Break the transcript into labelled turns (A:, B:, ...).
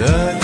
A: The